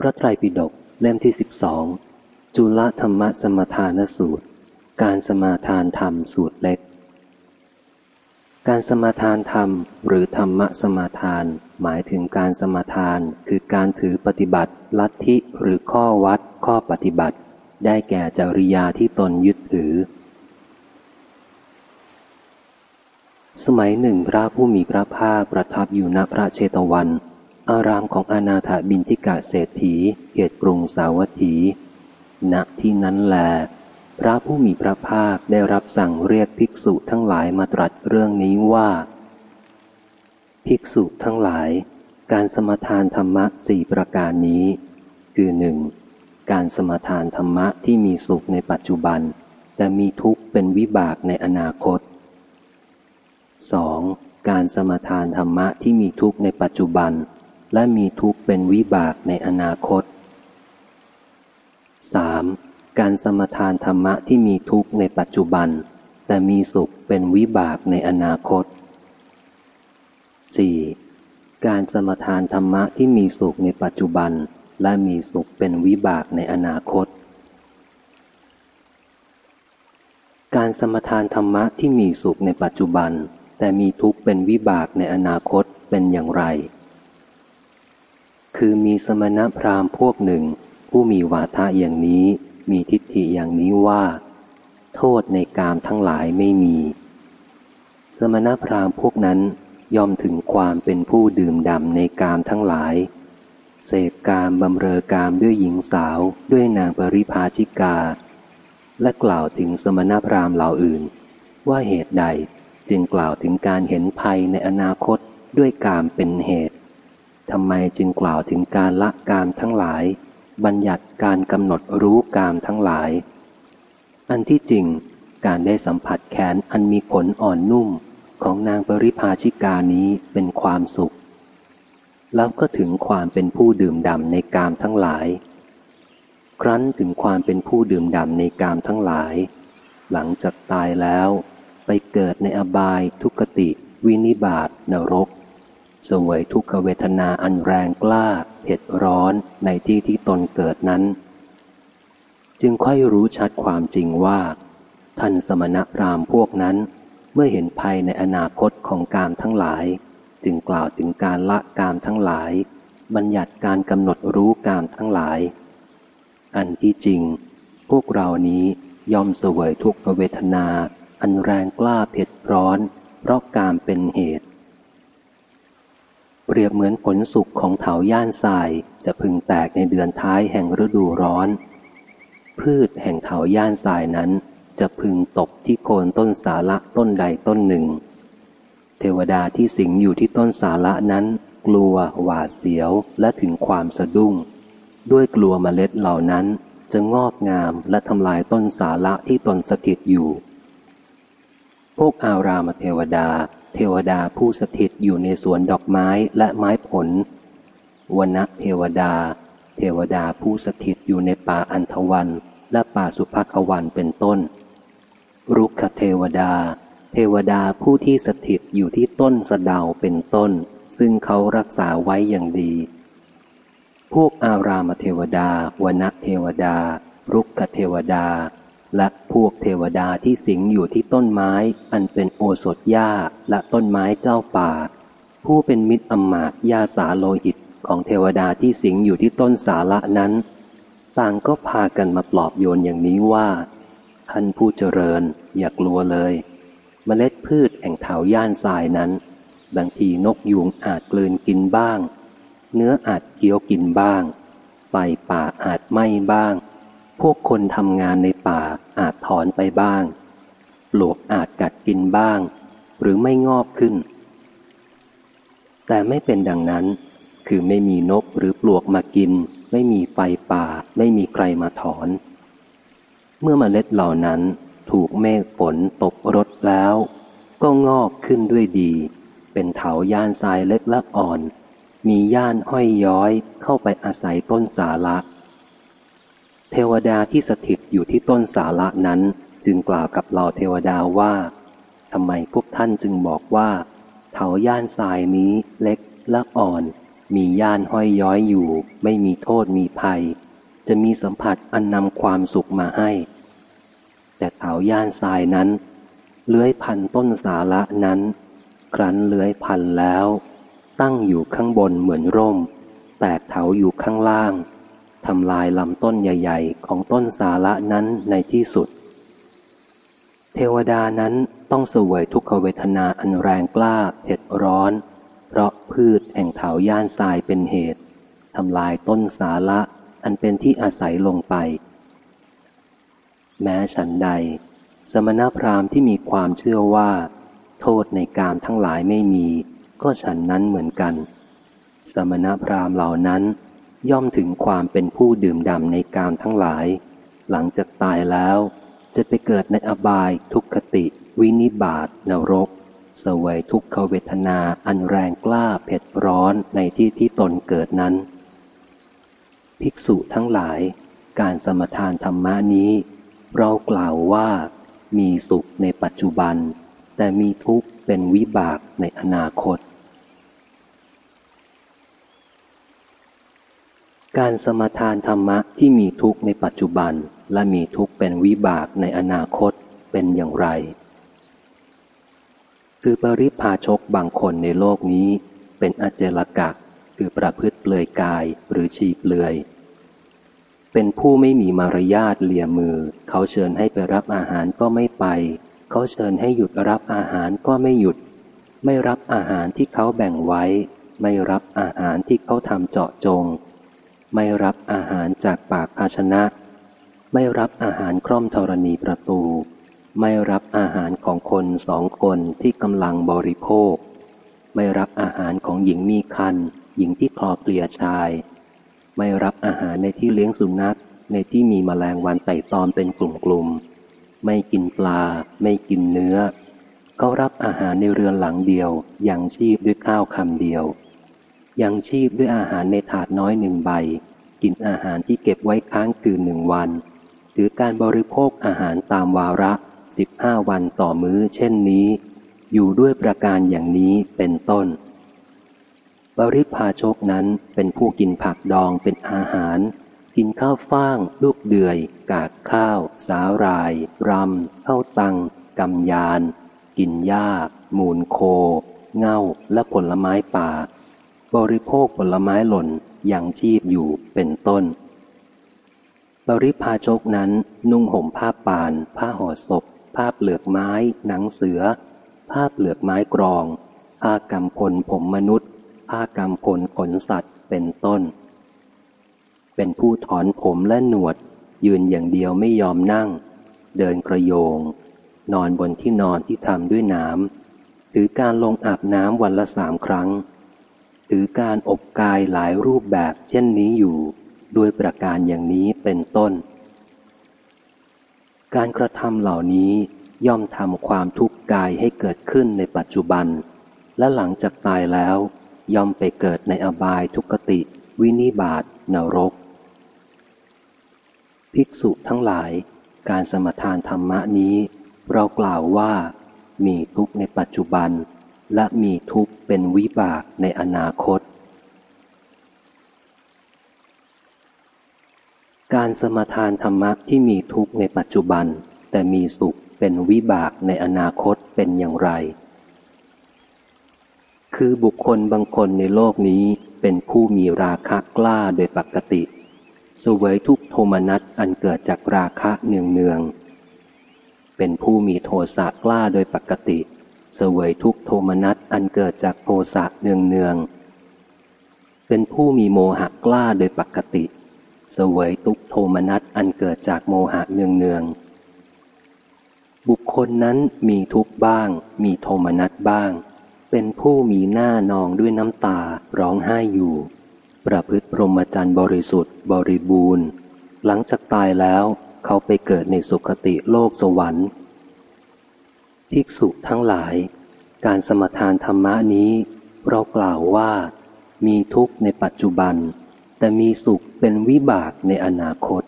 พระไตรปิฎกเล่มที่สิบสองจุลธรรมสมทานสูตร การสมาทานธรรมสูตรเล็ก การสมาทานธรรมหรือธรรมสมาทาน หมายถึงการสมาทานคือการถือปฏิบัติลัทธิหรือข้อวัดข้อปฏิบัติ ได้แก่จริยาที่ตนยึดถือ สมัยหนึ่งพระผู้มีพระภาคประทับอยู่ณพระเชตวัน อารามของอนาถบินทิกาเศรษฐีเขตกรุงสาวัตถี ณ ที่นั้นแล พระผู้มีพระภาคได้รับสั่งเรียกภิกษุทั้งหลายมาตรัสเรื่องนี้ว่า ภิกษุทั้งหลาย การสมทานธรรมะสี่ประการนี้ คือหนึ่งการสมทานธรรมะที่มีสุขในปัจจุบัน แต่มีทุกข์เป็นวิบากในอนาคต 2. การสมทานธรรมะที่มีทุกข์ในปัจจุบัน และมีทุกข์เป็นวิบากในอนาคต 3. การสมทานธรรมะที่มีทุกข์ในปัจจุบัน แต่มีสุขเป็นวิบากในอนาคต 4. การสมทานธรรมะที่มีสุขในปัจจุบัน และมีสุขเป็นวิบากในอนาคต การสมทานธรรมะที่มีสุขในปัจจุบัน แต่มีทุกข์เป็นวิบากในอนาคตเป็นอย่างไร คือมีสมณพราหมณ์พวกหนึ่ง ผู้มีวาทะอย่างนี้ มีทิฏฐิอย่างนี้ว่า โทษในกามทั้งหลายไม่มี สมณพราหมณ์พวกนั้นย่อมถึงความเป็นผู้ดื่มด่ำในกามทั้งหลาย เสพกามบำเรอกามด้วยหญิงสาวด้วยนางปริภาชิกา และกล่าวถึงสมณพราหมณ์เหล่าอื่น ว่าเหตุใดจึงกล่าวถึงการเห็นภัยในอนาคตด้วยกามเป็นเหตุ ทำไมจึงกล่าวถึงการละกามทั้งหลาย บัญญัติการกำหนดรู้กามทั้งหลาย อันที่จริง การได้สัมผัสแขนอันมีขนอ่อนนุ่มของนางปริภาชิกานี้เป็นความสุข แล้วก็ถึงความเป็นผู้ดื่มด่ำในกามทั้งหลาย ครั้นถึงความเป็นผู้ดื่มด่ำในกามทั้งหลาย หลังจากตายแล้ว ไปเกิดในอบายทุกติ วินิบาตนรก สวยทุกขเวทนาอันแรงกล้าเผ็ดร้อนในที่ที่ตนเกิดนั้น จึงค่อยรู้ชัดความจริงว่า ท่านสมณพราหมณ์พวกนั้น เมื่อเห็นภัยในอนาคตของกามทั้งหลาย จึงกล่าวถึงการละกามทั้งหลาย บัญญัติการกำหนดรู้กามทั้งหลาย อันที่จริง พวกเรานี้ยอมเสวยทุกขเวทนา อันแรงกล้าเผ็ดร้อน เพราะกามเป็นเหตุ เปรียบเหมือนผลสุกของเถาย่านทรายจะพึงแตกในเดือนท้ายแห่งฤดูร้อน พืชแห่งเถาย่านทรายนั้น จะพึงตกที่โคนต้นสาละต้นใดต้นหนึ่ง เทวดาที่สิงอยู่ที่ต้นสาละนั้น กลัวหวาดเสียวและถึงความสะดุ้ง ด้วยกลัวเมล็ดเหล่านั้นจะงอกงามและทำลายต้นสาละที่ตนสถิตอยู่ พวกอารามเทวดา เทวดาผู้สถิตอยู่ในสวนดอกไม้และไม้ผลวนะเทวดา เทวดาผู้สถิตอยู่ในป่าอันทวันและป่าสุภควันเป็นต้น รุกขเทวดา เทวดาผู้ที่สถิตอยู่ที่ต้นสะดาวเป็นต้น ซึ่งเขารักษาไว้อย่างดี พวกอารามเทวดาวนเทวดา รุกขเทวดา และพวกเทวดาที่สิงอยู่ที่ต้นไม้ อันเป็นโอสถหญ้าและต้นไม้เจ้าป่า ผู้เป็นมิตรอมมาตยาสาโลหิตของเทวดาที่สิงอยู่ที่ต้นสาละนั้น ต่างก็พากันมาปลอบโยนอย่างนี้ว่า ท่านผู้เจริญอย่ากลัวเลยเมล็ดพืชแห่งเถาย่านทรายนั้น บางทีนกยุงอาจกลืนกินบ้าง เนื้ออาจเคี้ยวกินบ้างไฟป่าอาจไหม้บ้าง พวกคนทำงานในป่า อาจถอนไปบ้าง ปลวกอาจกัดกินบ้าง หรือไม่งอกขึ้น แต่ไม่เป็นดังนั้น คือไม่มีนกหรือปลวกมากิน ไม่มีไฟป่า ไม่มีใครมาถอน เมื่อมเมล็ดเหล่านั้นถูกเมฆฝนตกรดแล้ว ก็งอกขึ้นด้วยดี เป็นเถาย่านทรายเล็กและอ่อน มีย่านห้อยย้อยเข้าไปอาศัยต้นสาละ เทวดาที่สถิตอยู่ที่ต้นสาละนั้น จึงกล่าวกับเหล่าเทวดาว่าทำไมพวกท่านจึงบอกว่าเถาย่านทรายนี้เล็กและอ่อน มีย่านห้อยย้อยอยู่ ไม่มีโทษมีภัย จะมีสัมผัสอันนำความสุขมาให้ แต่เถาย่านทรายนั้น เลื้อยพันต้นสาระนั้น ครั้นเลื้อยพันแล้ว ตั้งอยู่ข้างบนเหมือนร่ม แตกเถาอยู่ข้างล่าง ทำลายลำต้นใหญ่ ๆ ของต้นสาระนั้นในที่สุด เทวดานั้นต้องเสวยทุกขเวทนาอันแรงกล้าเผ็ดร้อน เพราะพืชแห่งเถาย่านทรายเป็นเหตุทำลายต้นสาระอันเป็นที่อาศัยลงไป แม้ฉันใด สมณพราหมณ์ที่มีความเชื่อว่า โทษในกามทั้งหลายไม่มี ก็ฉันนั้นเหมือนกัน สมณพราหมณ์เหล่านั้น ย่อมถึงความเป็นผู้ดื่มด่ำในกามทั้งหลาย หลังจากตายแล้ว จะไปเกิดในอบายทุกขติ วินิบาตนรก สวยทุกขเวทนาอันแรงกล้าเผ็ดร้อนในที่ที่ตนเกิดนั้น ภิกษุทั้งหลาย การสมทานธรรมนี้ เรากล่าวว่า มีสุขในปัจจุบัน แต่มีทุกข์เป็นวิบากในอนาคต การสมทานธรรมะที่มีทุกข์ในปัจจุบัน และมีทุกข์เป็นวิบากในอนาคตเป็นอย่างไร คือปริพาชกบางคนในโลกนี้ เป็นอเจลกักคือประพฤติเปลือยกายหรือชีเปลือย เป็นผู้ไม่มีมารยาทเลียมือ เขาเชิญให้ไปรับอาหารก็ไม่ไป เขาเชิญให้หยุดรับอาหารก็ไม่หยุด ไม่รับอาหารที่เขาแบ่งไว้ ไม่รับอาหารที่เขาทำเจาะจง ไม่รับอาหารจากปากภาชนะ ไม่รับอาหารคร่อมธรณีประตู ไม่รับอาหารของคนสองคนที่กำลังบริโภค ไม่รับอาหารของหญิงมีคันหญิงที่คลอเกลียชาย ไม่รับอาหารในที่เลี้ยงสุนัข ในที่มีมแมลงวันไต่ตอมเป็นกลุ่มๆไม่กินปลา ไม่กินเนื้อ ก็รับอาหารในเรือนหลังเดียวยังชีพด้วยข้าวคำเดียว ยังชีพด้วยอาหารในถาดน้อยหนึ่งใบ กินอาหารที่เก็บไว้ค้างคืนหนึ่งวัน หรือการบริโภคอาหารตามวาระสิบห้าวันต่อมื้อเช่นนี้ อยู่ด้วยประการอย่างนี้เป็นต้น บริพาชกนั้นเป็นผู้กินผักดองเป็นอาหาร กินข้าวฟ่าง ลูกเดือย กากข้าว สาหร่าย รำข้าวตังกำยาน กินหญ้า มูลโค เง่าและผลไม้ป่า บริโภคผลไม้หล่นยังชีพอยู่เป็นต้น บริพาชกนั้นนุ่งห่มผ้าป่าน ผ้าห่อศพ ผ้าเปลือกไม้ หนังเสือ ผ้าเปลือกไม้กรอง ผ้ากำพลผมมนุษย์ ผ้ากำพลขนสัตว์เป็นต้น เป็นผู้ถอนผมและหนวด ยืนอย่างเดียวไม่ยอมนั่ง เดินกระโยง นอนบนที่นอนที่ทำด้วยน้ำหรือการลงอาบน้ำวันละสามครั้ง ถือการอบกายหลายรูปแบบเช่นนี้อยู่ ด้วยประการอย่างนี้เป็นต้น การกระทำเหล่านี้ย่อมทำความทุกข์กายให้เกิดขึ้นในปัจจุบัน และหลังจากตายแล้ว ย่อมไปเกิดในอบายทุกติ วินิบาตนรก ภิกษุทั้งหลาย การสมทานธรรมะนี้ เรากล่าวว่า มีทุกในปัจจุบัน และมีทุกข์เป็นวิบากในอนาคต การสมทานธรรมะที่มีทุกข์ในปัจจุบัน แต่มีสุขเป็นวิบากในอนาคตเป็นอย่างไร คือบุคคลบางคนในโลกนี้เป็นผู้มีราคะกล้าโดยปกติสวยทุกโทมนัสอันเกิดจากราคะเนืองเนือง เป็นผู้มีโทสะกล้าโดยปกติ เสวยทุกโทมนัสอันเกิดจากโทสะเนืองเนือง เป็นผู้มีโมหะกล้าโดยปกติ เสวยทุกโทมนัสอันเกิดจากโมหะเนืองเนือง บุคคลนั้นมีทุกบ้าง มีโทมนัสบ้าง เป็นผู้มีหน้านองด้วยน้ำตาร้องไห้อยู่ ประพฤติพรหมจรรย์บริสุทธิ์บริบูรณ์ หลังจากตายแล้วเขาไปเกิดในสุคติโลกสวรรค์ ภิกษุทั้งหลาย การสมทานธรรมะนี้ เรากล่าวว่า มีทุกข์ในปัจจุบัน แต่มีสุขเป็นวิบากในอนาคต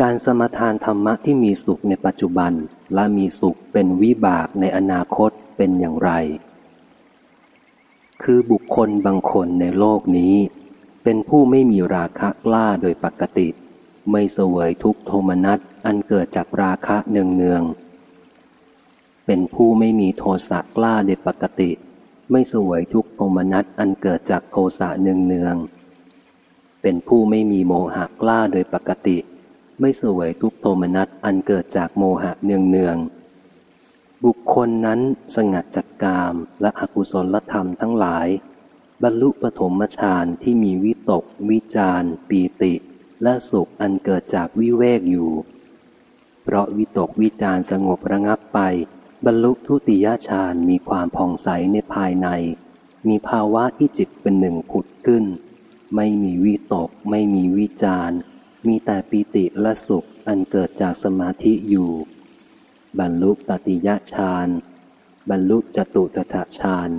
การสมทานธรรมะที่มีสุขในปัจจุบันและมีสุขเป็นวิบากในอนาคตเป็นอย่างไร คือบุคคลบางคนในโลกนี้ เป็นผู้ไม่มีราคะกล้าโดยปกติ ไม่เสวยทุกโทมนัส อันเกิดจากราคะเนืองเนือง เป็นผู้ไม่มีโทสะกล้าโดยปกติ ไม่สวยทุกโทมนัสอันเกิดจากโทสะเนืองเนือง เป็นผู้ไม่มีโมหะกล้าโดยปกติ ไม่สวยทุกโทมนัสอันเกิดจากโมหะเนืองเนืองบุคคลนั้นสงัดจากกามและอกุศลธรรมทั้งหลาย บรรลุปฐมฌานที่มีวิตก วิจารปีติ และสุขอันเกิดจากวิเวกอยู่ เพราะวิตกวิจารสงบระงับไป บรรลุทุติยฌานมีความผ่องใสในภายใน มีภาวะที่จิตเป็นหนึ่งผุดขึ้น ไม่มีวิตก ไม่มีวิจารมีแต่ปีติและสุขอันเกิดจากสมาธิอยู่ บรรลุตติยฌานบรรลุจตุตถฌาน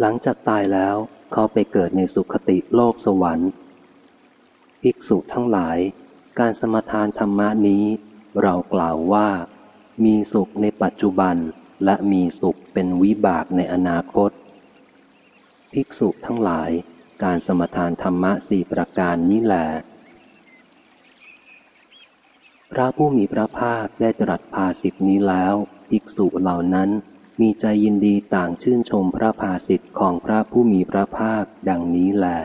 หลังจากตายแล้วเขาไปเกิดในสุขติโลกสวรรค์ ภิกษุทั้งหลาย การสมทานธรรมนี้ เรากล่าวว่า มีสุขในปัจจุบันและมีสุขเป็นวิบากในอนาคต ภิกษุทั้งหลายการสมทานธรรมะสี่ประการนี้แหละพระผู้มีพระภาคได้ตรัสภาสิทธินี้แล้ว ภิกษุเหล่านั้นมีใจยินดีต่างชื่นชมพระภาสิทธิ์ของพระผู้มีพระภาคดังนี้แหละ